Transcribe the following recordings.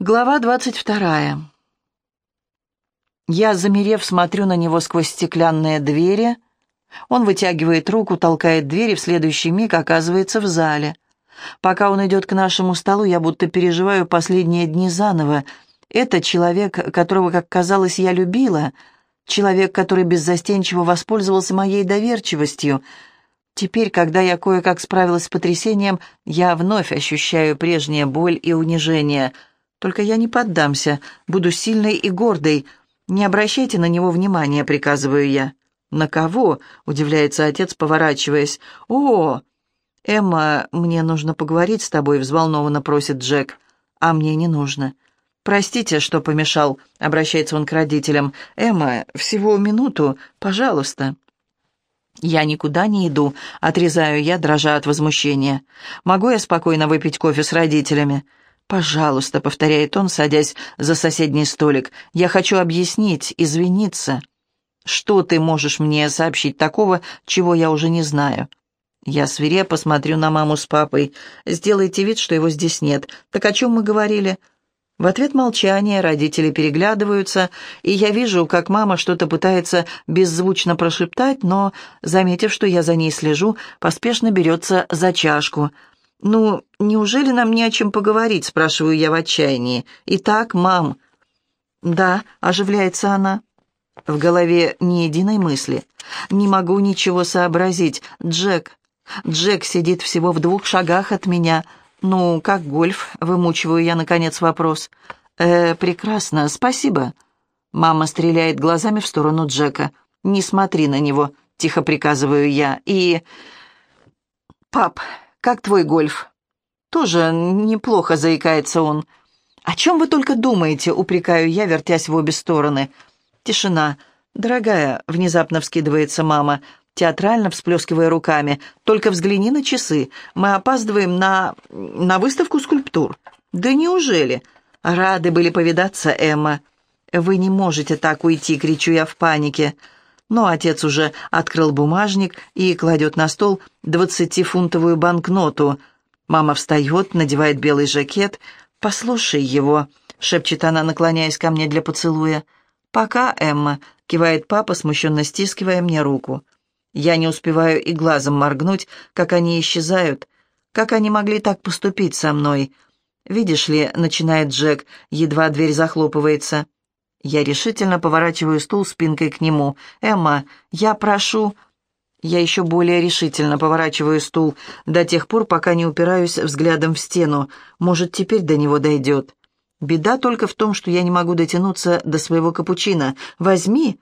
Глава двадцать вторая. Я, замерев, смотрю на него сквозь стеклянные двери. Он вытягивает руку, толкает дверь и в следующий миг оказывается в зале. Пока он идет к нашему столу, я будто переживаю последние дни заново. Это человек, которого, как казалось, я любила. Человек, который беззастенчиво воспользовался моей доверчивостью. Теперь, когда я кое-как справилась с потрясением, я вновь ощущаю прежнюю боль и унижение — только я не поддамся, буду сильной и гордой. Не обращайте на него внимания, приказываю я. На кого? удивляется отец, поворачиваясь. О, Эмма, мне нужно поговорить с тобой, взволнованно просит Джек. А мне не нужно. Простите, что помешал, обращается он к родителям. Эмма, всего минуту, пожалуйста. «Я никуда не иду», — отрезаю я, дрожа от возмущения. «Могу я спокойно выпить кофе с родителями?» «Пожалуйста», — повторяет он, садясь за соседний столик, — «я хочу объяснить, извиниться. Что ты можешь мне сообщить такого, чего я уже не знаю?» Я свирепо смотрю на маму с папой. «Сделайте вид, что его здесь нет. Так о чем мы говорили?» В ответ молчание, родители переглядываются, и я вижу, как мама что-то пытается беззвучно прошептать, но, заметив, что я за ней слежу, поспешно берется за чашку — «Ну, неужели нам не о чем поговорить?» — спрашиваю я в отчаянии. «Итак, мам...» «Да», — оживляется она. В голове ни единой мысли. «Не могу ничего сообразить. Джек...» Джек сидит всего в двух шагах от меня. «Ну, как гольф?» — вымучиваю я, наконец, вопрос. «Э, прекрасно, спасибо». Мама стреляет глазами в сторону Джека. «Не смотри на него», — тихо приказываю я. «И...» «Пап, как твой гольф?» «Тоже неплохо», — заикается он. «О чем вы только думаете?» — упрекаю я, вертясь в обе стороны. Тишина. «Дорогая», — внезапно вскидывается мама, театрально всплескивая руками, «только взгляни на часы. Мы опаздываем на... на выставку скульптур». «Да неужели?» «Рады были повидаться, Эмма». «Вы не можете так уйти», — кричу я в панике. Но отец уже открыл бумажник и кладет на стол двадцатифунтовую банкноту. Мама встает, надевает белый жакет. «Послушай его», — шепчет она, наклоняясь ко мне для поцелуя. «Пока, Эмма», — кивает папа, смущенно стискивая мне руку. Я не успеваю и глазом моргнуть, как они исчезают. Как они могли так поступить со мной? «Видишь ли», — начинает Джек, едва дверь захлопывается. Я решительно поворачиваю стул спинкой к нему. «Эмма, я прошу...» Я еще более решительно поворачиваю стул до тех пор, пока не упираюсь взглядом в стену. Может, теперь до него дойдет. Беда только в том, что я не могу дотянуться до своего капучино. «Возьми!»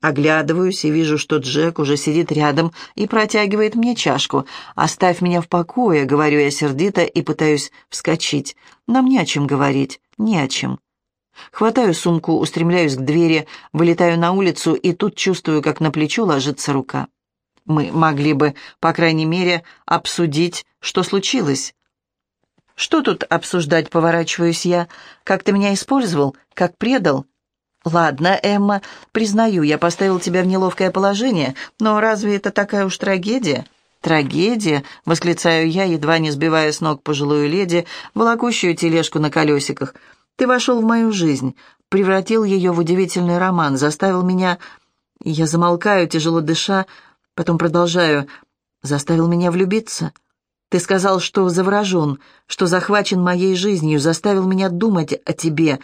Оглядываюсь и вижу, что Джек уже сидит рядом и протягивает мне чашку. «Оставь меня в покое», — говорю я сердито и пытаюсь вскочить. «Нам не о чем говорить, не о чем». Хватаю сумку, устремляюсь к двери, вылетаю на улицу и тут чувствую, как на плечо ложится рука. Мы могли бы, по крайней мере, обсудить, что случилось. «Что тут обсуждать?» — поворачиваюсь я. «Как ты меня использовал? Как предал?» «Ладно, Эмма, признаю, я поставил тебя в неловкое положение, но разве это такая уж трагедия?» «Трагедия?» — восклицаю я, едва не сбивая с ног пожилую леди, волокущую тележку на колесиках — ты вошел в мою жизнь, превратил ее в удивительный роман, заставил меня... Я замолкаю, тяжело дыша, потом продолжаю. Заставил меня влюбиться. Ты сказал, что заворожен, что захвачен моей жизнью, заставил меня думать о тебе.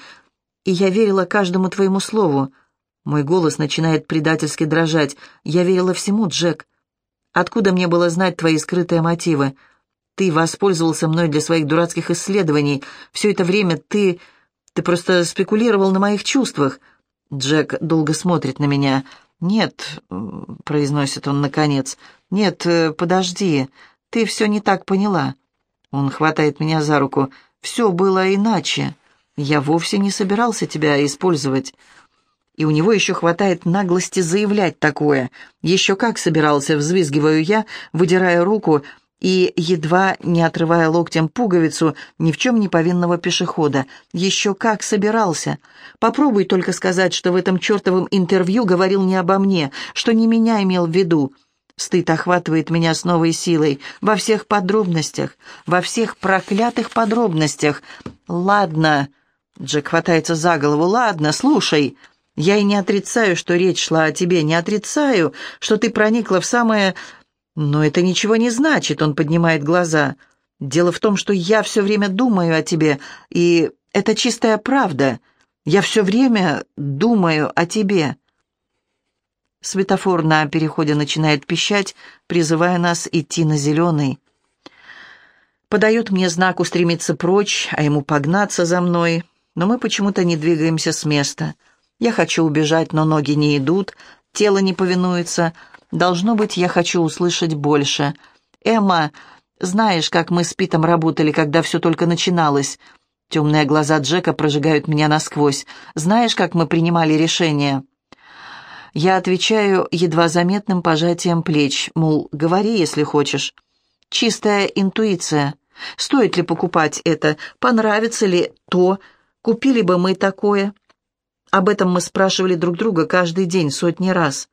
И я верила каждому твоему слову. Мой голос начинает предательски дрожать. Я верила всему, Джек. Откуда мне было знать твои скрытые мотивы? Ты воспользовался мной для своих дурацких исследований. Все это время ты... Ты просто спекулировал на моих чувствах». Джек долго смотрит на меня. «Нет», — произносит он наконец, — «нет, э, подожди, ты все не так поняла». Он хватает меня за руку. «Все было иначе. Я вовсе не собирался тебя использовать». И у него еще хватает наглости заявлять такое. Еще как собирался, взвизгиваю я, выдирая руку, — и, едва не отрывая локтем пуговицу ни в чем не повинного пешехода, еще как собирался. Попробуй только сказать, что в этом чертовом интервью говорил не обо мне, что не меня имел в виду. Стыд охватывает меня с новой силой, во всех подробностях, во всех проклятых подробностях. Ладно, Джек хватается за голову. «Ладно, слушай. Я и не отрицаю, что речь шла о тебе. Не отрицаю, что ты проникла в самое... Но это ничего не значит», — он поднимает глаза. «Дело в том, что я все время думаю о тебе, и это чистая правда. Я все время думаю о тебе». Светофор на переходе начинает пищать, призывая нас идти на зеленый. Подает мне знак устремиться прочь, а ему погнаться за мной, но мы почему-то не двигаемся с места. Я хочу убежать, но ноги не идут, тело не повинуется. Должно быть, я хочу услышать больше. «Эмма, знаешь, как мы с Питом работали, когда все только начиналось?» Темные глаза Джека прожигают меня насквозь. «Знаешь, как мы принимали решения?» Я отвечаю едва заметным пожатием плеч, мол, говори, если хочешь. Чистая интуиция. Стоит ли покупать это? Понравится ли то? Купили бы мы такое? Об этом мы спрашивали друг друга каждый день, сотни раз.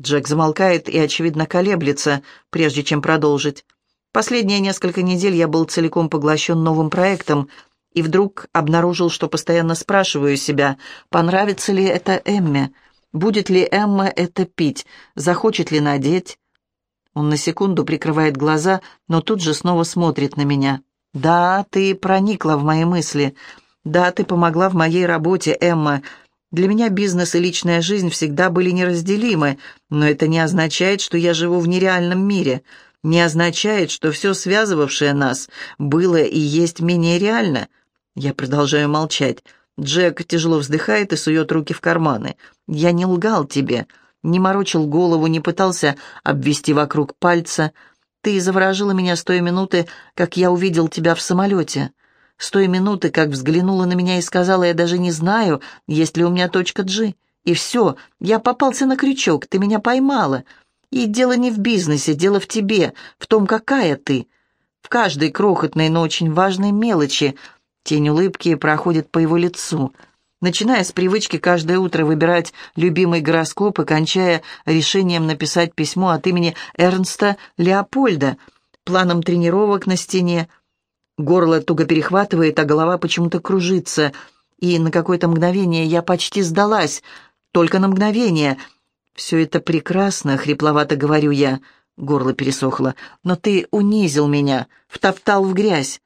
Джек замолкает и, очевидно, колеблется, прежде чем продолжить. Последние несколько недель я был целиком поглощен новым проектом и вдруг обнаружил, что постоянно спрашиваю себя, понравится ли это Эмме. Будет ли Эмма это пить? Захочет ли надеть? Он на секунду прикрывает глаза, но тут же снова смотрит на меня. «Да, ты проникла в мои мысли. Да, ты помогла в моей работе, Эмма. Для меня бизнес и личная жизнь всегда были неразделимы, но это не означает, что я живу в нереальном мире. Не означает, что все связывавшее нас было и есть менее реально». Я продолжаю молчать. Джек тяжело вздыхает и сует руки в карманы. «Я не лгал тебе, не морочил голову, не пытался обвести вокруг пальца. Ты заворожила меня с той минуты, как я увидел тебя в самолете. С той минуты, как взглянула на меня и сказала, я даже не знаю, есть ли у меня точка G. И все, я попался на крючок, ты меня поймала. И дело не в бизнесе, дело в тебе, в том, какая ты. В каждой крохотной, но очень важной мелочи — Тень улыбки проходит по его лицу. Начиная с привычки каждое утро выбирать любимый гороскоп и кончая решением написать письмо от имени Эрнста Леопольда, планом тренировок на стене. Горло туго перехватывает, а голова почему-то кружится. И на какое-то мгновение я почти сдалась. Только на мгновение. «Все это прекрасно», — хрипловато говорю я. Горло пересохло. «Но ты унизил меня, втоптал в грязь.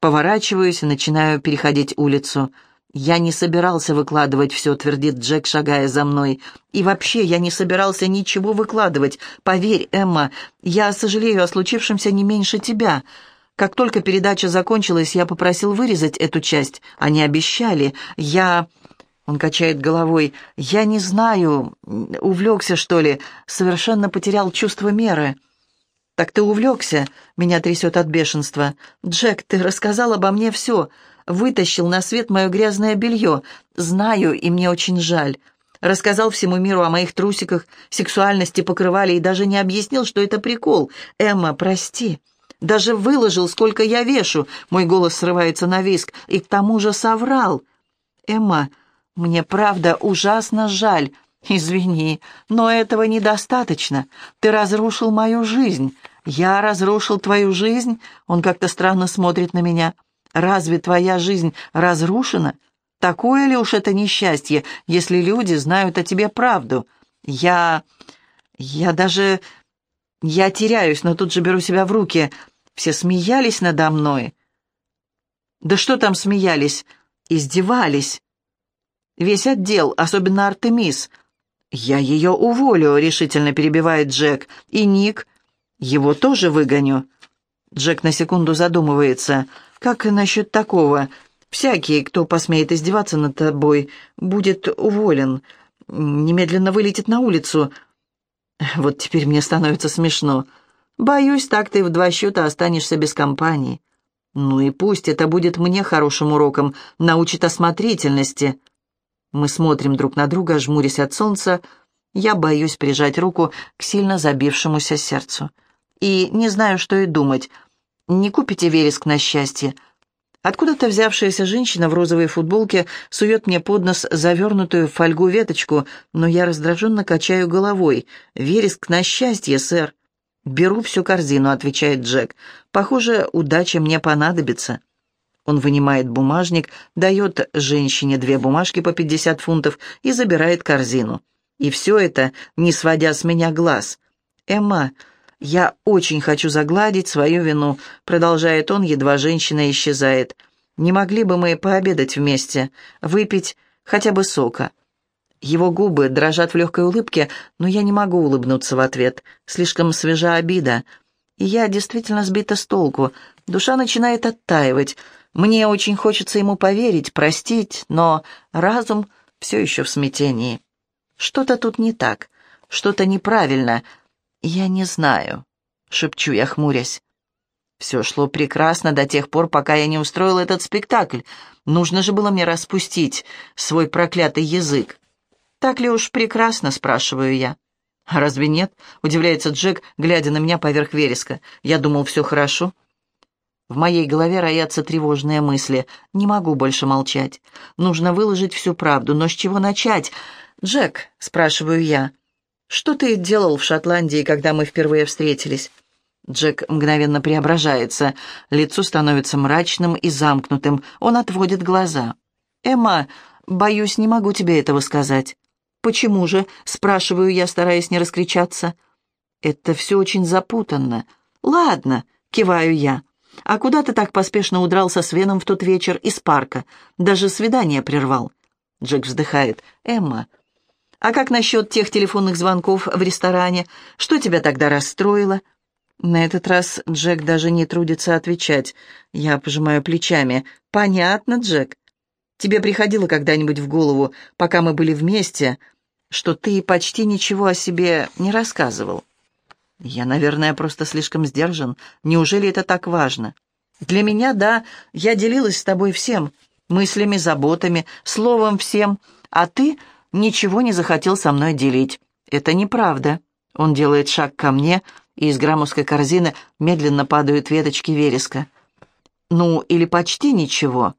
Поворачиваюсь и начинаю переходить улицу. «Я не собирался выкладывать все», — твердит Джек, шагая за мной. «И вообще, я не собирался ничего выкладывать. Поверь, Эмма, я сожалею о случившемся не меньше тебя. Как только передача закончилась, я попросил вырезать эту часть. Они обещали. Я...» Он качает головой. «Я не знаю. Увлекся, что ли. Совершенно потерял чувство меры». «Так ты увлекся?» — меня трясет от бешенства. «Джек, ты рассказал обо мне все. Вытащил на свет мое грязное белье. Знаю, и мне очень жаль. Рассказал всему миру о моих трусиках, сексуальности покрывали и даже не объяснил, что это прикол. Эмма, прости. Даже выложил, сколько я вешу. Мой голос срывается на виск. И к тому же соврал. Эмма, мне правда ужасно жаль. «Извини, но этого недостаточно. Ты разрушил мою жизнь. Я разрушил твою жизнь?» Он как-то странно смотрит на меня. «Разве твоя жизнь разрушена? Такое ли уж это несчастье, если люди знают о тебе правду? Я... я даже... я теряюсь, но тут же беру себя в руки. Все смеялись надо мной». «Да что там смеялись? Издевались». Весь отдел, особенно Артемис, «Я ее уволю», — решительно перебивает Джек. «И Ник? Его тоже выгоню». Джек на секунду задумывается. «Как насчет такого? Всякий, кто посмеет издеваться над тобой, будет уволен. Немедленно вылетит на улицу». Вот теперь мне становится смешно. Боюсь, так ты в два счета останешься без компании. Ну и пусть это будет мне хорошим уроком, научит осмотрительности. Мы смотрим друг на друга, жмурясь от солнца. Я боюсь прижать руку к сильно забившемуся сердцу. И не знаю, что и думать. Не купите вереск на счастье. Откуда-то взявшаяся женщина в розовой футболке сует мне под нос завернутую в фольгу веточку, но я раздраженно качаю головой. «Вереск на счастье, сэр». «Беру всю корзину», — отвечает Джек. «Похоже, удача мне понадобится». Он вынимает бумажник, дает женщине две бумажки по 50 фунтов и забирает корзину. И все это, не сводя с меня глаз. «Эмма, я очень хочу загладить свою вину», — продолжает он, едва женщина исчезает. «Не могли бы мы пообедать вместе, выпить хотя бы сока?» Его губы дрожат в легкой улыбке, но я не могу улыбнуться в ответ. Слишком свежа обида. И я действительно сбита с толку. Душа начинает оттаивать. Мне очень хочется ему поверить, простить, но разум все еще в смятении. Что-то тут не так, что-то неправильно. Я не знаю, шепчу я, хмурясь. Все шло прекрасно до тех пор, пока я не устроил этот спектакль. Нужно же было мне распустить свой проклятый язык. «Так ли уж прекрасно?» — спрашиваю я. «А разве нет?» — удивляется Джек, глядя на меня поверх вереска. «Я думал, все хорошо». В моей голове роятся тревожные мысли. Не могу больше молчать. Нужно выложить всю правду, но с чего начать? «Джек», — спрашиваю я, — «что ты делал в Шотландии, когда мы впервые встретились?» Джек мгновенно преображается. Лицо становится мрачным и замкнутым. Он отводит глаза. «Эмма, боюсь, не могу тебе этого сказать». «Почему же?» — спрашиваю я, стараясь не раскричаться. «Это все очень запутанно». «Ладно», — киваю я. А куда ты так поспешно удрался с Веном в тот вечер из парка? Даже свидание прервал». Джек вздыхает. «Эмма, а как насчет тех телефонных звонков в ресторане? Что тебя тогда расстроило?» На этот раз Джек даже не трудится отвечать. Я пожимаю плечами. «Понятно, Джек. Тебе приходило когда-нибудь в голову, пока мы были вместе, что ты почти ничего о себе не рассказывал?» Я, наверное, просто слишком сдержан. Неужели это так важно? Для меня, да, я делилась с тобой всем. Мыслями, заботами, словом всем. А ты ничего не захотел со мной делить. Это неправда. Он делает шаг ко мне, и из громоздкой корзины медленно падают веточки вереска. Ну, или почти ничего.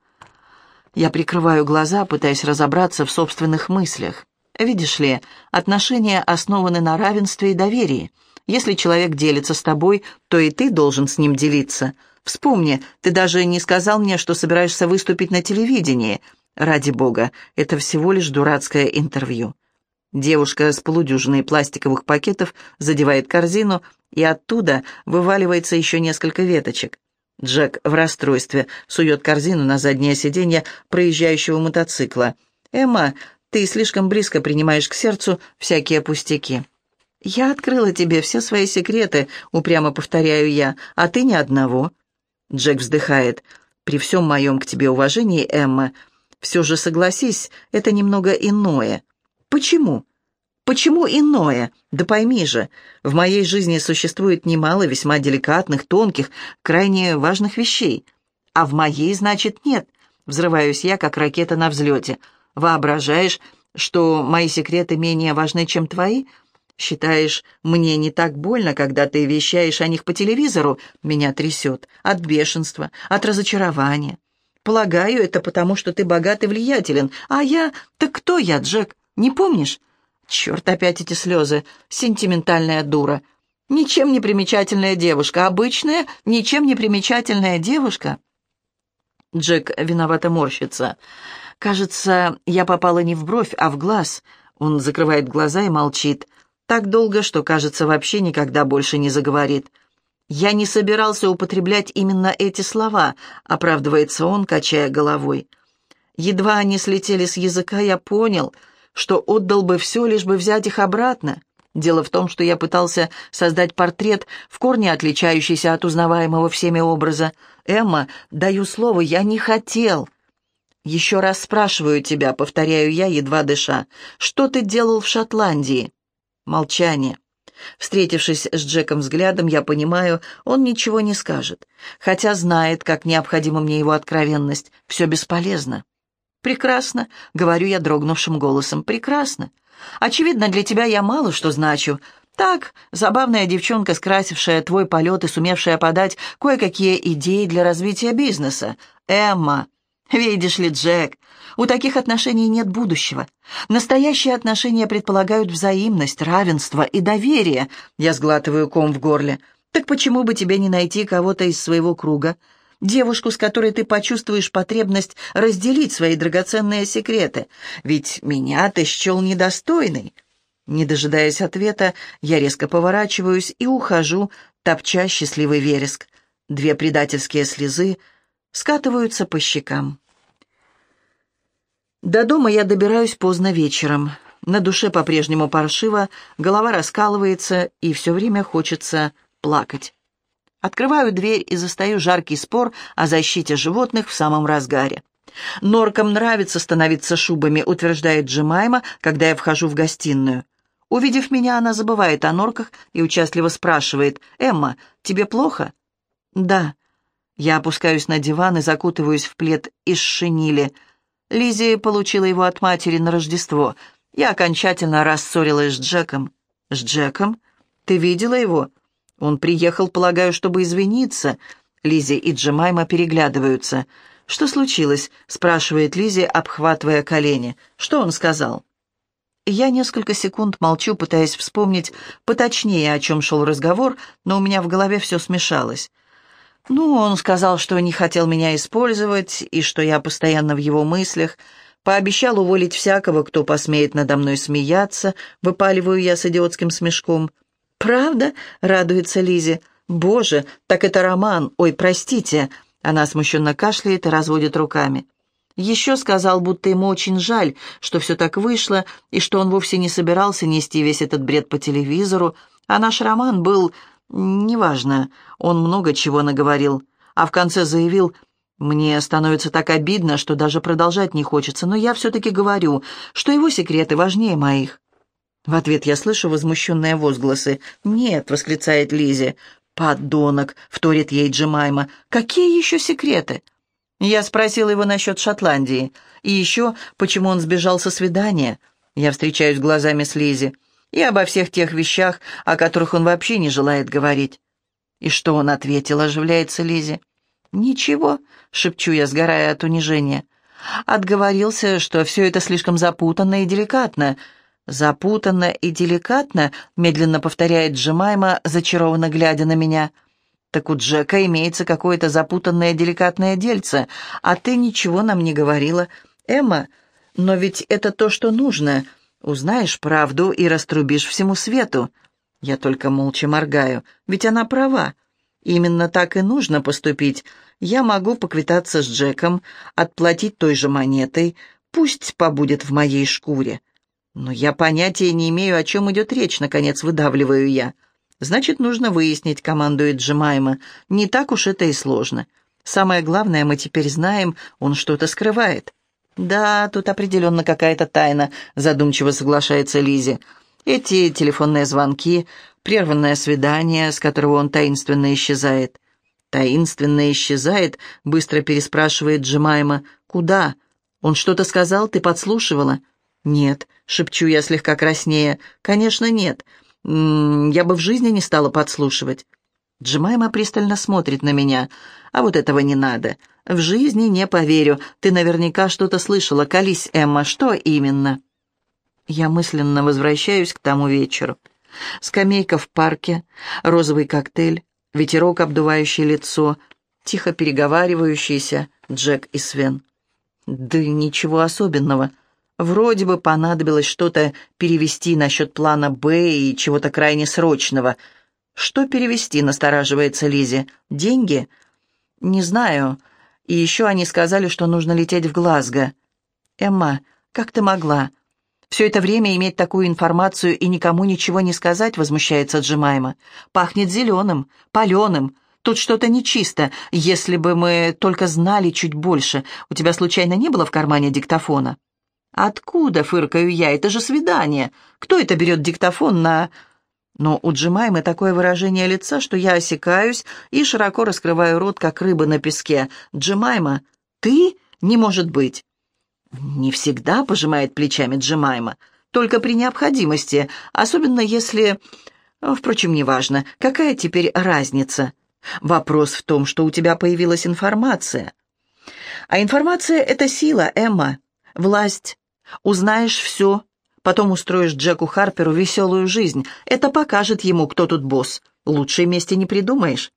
Я прикрываю глаза, пытаясь разобраться в собственных мыслях. Видишь ли, отношения основаны на равенстве и доверии — если человек делится с тобой, то и ты должен с ним делиться. Вспомни, ты даже не сказал мне, что собираешься выступить на телевидении. Ради бога, это всего лишь дурацкое интервью. Девушка с полудюжиной пластиковых пакетов задевает корзину, и оттуда вываливается еще несколько веточек. Джек в расстройстве сует корзину на заднее сиденье проезжающего мотоцикла. «Эмма, ты слишком близко принимаешь к сердцу всякие пустяки». «Я открыла тебе все свои секреты», — упрямо повторяю я, — «а ты ни одного». Джек вздыхает. «При всем моем к тебе уважении, Эмма, все же согласись, это немного иное». «Почему?» «Почему иное? Да пойми же, в моей жизни существует немало весьма деликатных, тонких, крайне важных вещей. А в моей, значит, нет. Взрываюсь я, как ракета на взлете. Воображаешь, что мои секреты менее важны, чем твои?» Считаешь, мне не так больно, когда ты вещаешь о них по телевизору? Меня трясет. От бешенства, от разочарования. Полагаю, это потому, что ты богат и влиятелен. А я... Так кто я, Джек? Не помнишь? Черт, опять эти слезы. Сентиментальная дура. Ничем не примечательная девушка. Обычная, ничем не примечательная девушка. Джек виновато морщится. Кажется, я попала не в бровь, а в глаз. Он закрывает глаза и молчит. Так долго, что, кажется, вообще никогда больше не заговорит. «Я не собирался употреблять именно эти слова», — оправдывается он, качая головой. «Едва они слетели с языка, я понял, что отдал бы все, лишь бы взять их обратно. Дело в том, что я пытался создать портрет, в корне отличающийся от узнаваемого всеми образа. Эмма, даю слово, я не хотел». «Еще раз спрашиваю тебя», — повторяю я, едва дыша, — «что ты делал в Шотландии?» Молчание. Встретившись с Джеком взглядом, я понимаю, он ничего не скажет, хотя знает, как необходима мне его откровенность. Все бесполезно. «Прекрасно», — говорю я дрогнувшим голосом, — «прекрасно. Очевидно, для тебя я мало что значу. Так, забавная девчонка, скрасившая твой полет и сумевшая подать кое-какие идеи для развития бизнеса. Эмма, видишь ли, Джек, у таких отношений нет будущего. Настоящие отношения предполагают взаимность, равенство и доверие. Я сглатываю ком в горле. Так почему бы тебе не найти кого-то из своего круга? Девушку, с которой ты почувствуешь потребность разделить свои драгоценные секреты. Ведь меня ты счел недостойной». Не дожидаясь ответа, я резко поворачиваюсь и ухожу, топча счастливый вереск. Две предательские слезы скатываются по щекам. До дома я добираюсь поздно вечером. На душе по-прежнему паршиво, голова раскалывается, и все время хочется плакать. Открываю дверь и застаю жаркий спор о защите животных в самом разгаре. «Норкам нравится становиться шубами», — утверждает Джемайма, когда я вхожу в гостиную. Увидев меня, она забывает о норках и участливо спрашивает, «Эмма, тебе плохо?» «Да». Я опускаюсь на диван и закутываюсь в плед из шинили — Лизи получила его от матери на Рождество. Я окончательно рассорилась с Джеком. С Джеком? Ты видела его? Он приехал, полагаю, чтобы извиниться. Лизи и Джемайма переглядываются. «Что случилось?» — спрашивает Лизи, обхватывая колени. «Что он сказал?» Я несколько секунд молчу, пытаясь вспомнить поточнее, о чем шел разговор, но у меня в голове все смешалось. Ну, он сказал, что не хотел меня использовать, и что я постоянно в его мыслях. Пообещал уволить всякого, кто посмеет надо мной смеяться, выпаливаю я с идиотским смешком. «Правда?» — радуется Лизи. «Боже, так это роман! Ой, простите!» Она смущенно кашляет и разводит руками. Еще сказал, будто ему очень жаль, что все так вышло, и что он вовсе не собирался нести весь этот бред по телевизору, а наш роман был «Неважно, он много чего наговорил, а в конце заявил, мне становится так обидно, что даже продолжать не хочется, но я все-таки говорю, что его секреты важнее моих». В ответ я слышу возмущенные возгласы. «Нет», — восклицает Лизи. «Подонок», — вторит ей Джемайма. «Какие еще секреты?» Я спросила его насчет Шотландии. И еще, почему он сбежал со свидания. Я встречаюсь глазами с Лизи и обо всех тех вещах, о которых он вообще не желает говорить. И что он ответил, оживляется Лизи. «Ничего», — шепчу я, сгорая от унижения. Отговорился, что все это слишком запутанно и деликатно. «Запутанно и деликатно», — медленно повторяет Джемайма, зачарованно глядя на меня. «Так у Джека имеется какое-то запутанное деликатное дельце, а ты ничего нам не говорила. Эмма, но ведь это то, что нужно. Узнаешь правду и раструбишь всему свету. Я только молча моргаю, ведь она права. Именно так и нужно поступить. Я могу поквитаться с Джеком, отплатить той же монетой, пусть побудет в моей шкуре. Но я понятия не имею, о чем идет речь, наконец выдавливаю я. Значит, нужно выяснить, командует Джемайма. Не так уж это и сложно. Самое главное, мы теперь знаем, он что-то скрывает. «Да, тут определенно какая-то тайна», — задумчиво соглашается Лизи. «Эти телефонные звонки, прерванное свидание, с которого он таинственно исчезает». «Таинственно исчезает?» — быстро переспрашивает Джемайма. «Куда? Он что-то сказал? Ты подслушивала?» «Нет», — шепчу я слегка краснее. «Конечно, нет. М -м, я бы в жизни не стала подслушивать». Джемайма пристально смотрит на меня. «А вот этого не надо. В жизни не поверю. Ты наверняка что-то слышала. Колись, Эмма, что именно?» Я мысленно возвращаюсь к тому вечеру. Скамейка в парке, розовый коктейль, ветерок, обдувающий лицо, тихо переговаривающийся Джек и Свен. Да ничего особенного. Вроде бы понадобилось что-то перевести насчет плана «Б» и чего-то крайне срочного. Что перевести, настораживается Лизи? Деньги? Не знаю. И еще они сказали, что нужно лететь в Глазго. Эмма, как ты могла? Все это время иметь такую информацию и никому ничего не сказать, возмущается Джимайма. Пахнет зеленым, паленым. Тут что-то нечисто. Если бы мы только знали чуть больше. У тебя случайно не было в кармане диктофона? Откуда, фыркаю я, это же свидание. Кто это берет диктофон на... Но у Джимаймы такое выражение лица, что я осекаюсь и широко раскрываю рот, как рыба на песке. «Джимайма, ты? Не может быть!» «Не всегда», — пожимает плечами Джимайма, «только при необходимости, особенно если...» «Впрочем, неважно, какая теперь разница? Вопрос в том, что у тебя появилась информация. А информация — это сила, Эмма, власть. Узнаешь все, Потом устроишь Джеку Харперу веселую жизнь. Это покажет ему, кто тут босс. Лучшей мести не придумаешь».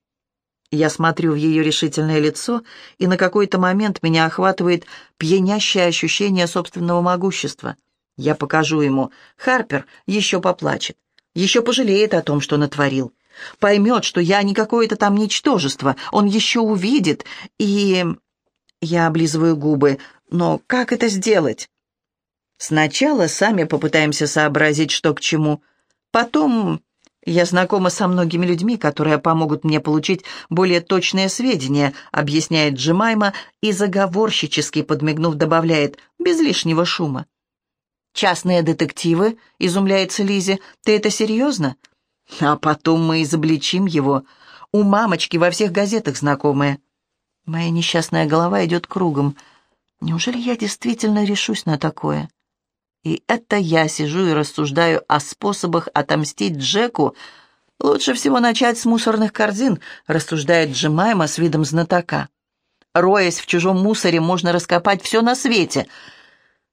Я смотрю в ее решительное лицо, и на какой-то момент меня охватывает пьянящее ощущение собственного могущества. Я покажу ему. Харпер еще поплачет. Еще пожалеет о том, что натворил. Поймет, что я не какое-то там ничтожество. Он еще увидит. И... Я облизываю губы. Но как это сделать? Сначала сами попытаемся сообразить, что к чему. Потом я знакома со многими людьми, которые помогут мне получить более точные сведения, объясняет Джемайма и заговорщически подмигнув добавляет, без лишнего шума. «Частные детективы?» — изумляется Лизи. «Ты это серьезно?» «А потом мы изобличим его. У мамочки во всех газетах знакомые». Моя несчастная голова идет кругом. Неужели я действительно решусь на такое? И это я сижу и рассуждаю о способах отомстить Джеку. Лучше всего начать с мусорных корзин, рассуждает Джемайма с видом знатока. Роясь в чужом мусоре, можно раскопать все на свете.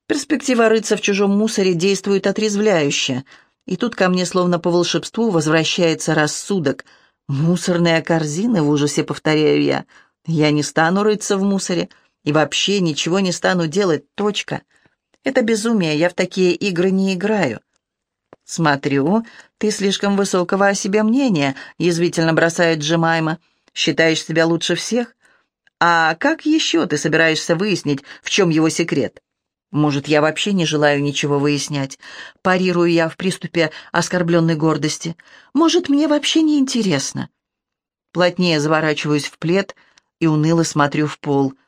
Перспектива рыться в чужом мусоре действует отрезвляюще. И тут ко мне словно по волшебству возвращается рассудок. «Мусорные корзины», — в ужасе повторяю я. «Я не стану рыться в мусоре и вообще ничего не стану делать, точка». Это безумие, я в такие игры не играю». «Смотрю, ты слишком высокого о себе мнения», — язвительно бросает Джемайма. «Считаешь себя лучше всех? А как еще ты собираешься выяснить, в чем его секрет?» «Может, я вообще не желаю ничего выяснять?» Парирую я в приступе оскорбленной гордости. «Может, мне вообще не интересно?» Плотнее заворачиваюсь в плед и уныло смотрю в пол —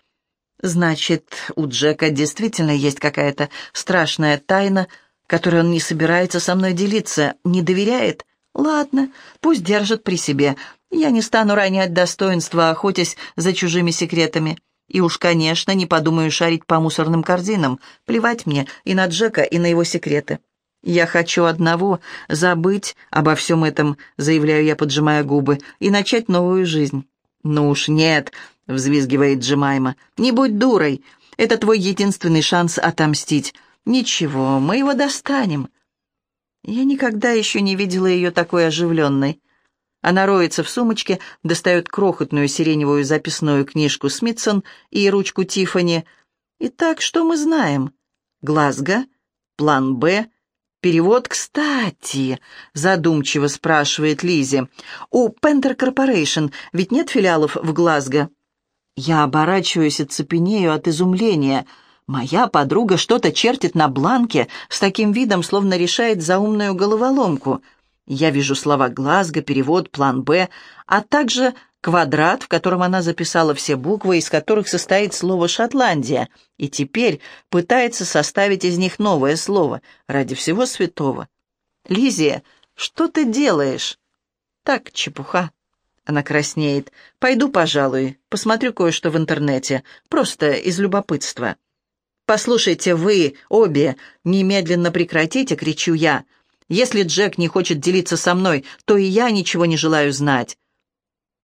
Значит, у Джека действительно есть какая-то страшная тайна, которой он не собирается со мной делиться, не доверяет? Ладно, пусть держит при себе. Я не стану ронять достоинства, охотясь за чужими секретами. И уж, конечно, не подумаю шарить по мусорным корзинам. Плевать мне и на Джека, и на его секреты. «Я хочу одного — забыть обо всем этом», — заявляю я, поджимая губы, — «и начать новую жизнь». «Ну уж нет», — взвизгивает Джемайма. «Не будь дурой. Это твой единственный шанс отомстить. Ничего, мы его достанем». Я никогда еще не видела ее такой оживленной. Она роется в сумочке, достает крохотную сиреневую записную книжку Smythson и ручку Тифани. Итак, что мы знаем? Глазго, план «Б», «Перевод, кстати», — задумчиво спрашивает Лизи. «У Пантер Корпорейшн ведь нет филиалов в Глазго?» Я оборачиваюсь и цепенею от изумления. Моя подруга что-то чертит на бланке с таким видом, словно решает заумную головоломку. Я вижу слова «Глазго», «Перевод», «План Б», а также квадрат, в котором она записала все буквы, из которых состоит слово «Шотландия», и теперь пытается составить из них новое слово, ради всего святого. «Лизия, что ты делаешь?» «Так, чепуха». Она краснеет. «Пойду, пожалуй, посмотрю кое-что в интернете, просто из любопытства». «Послушайте, вы, обе, немедленно прекратите!» — кричу я. «Если Джек не хочет делиться со мной, то и я ничего не желаю знать.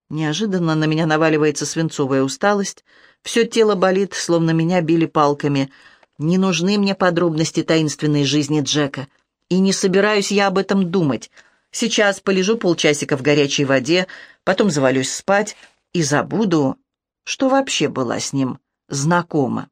Неожиданно на меня наваливается свинцовая усталость. Все тело болит, словно меня били палками. Не нужны мне подробности таинственной жизни Джека. И не собираюсь я об этом думать. Сейчас полежу полчасика в горячей воде, потом завалюсь спать и забуду, что вообще была с ним знакома.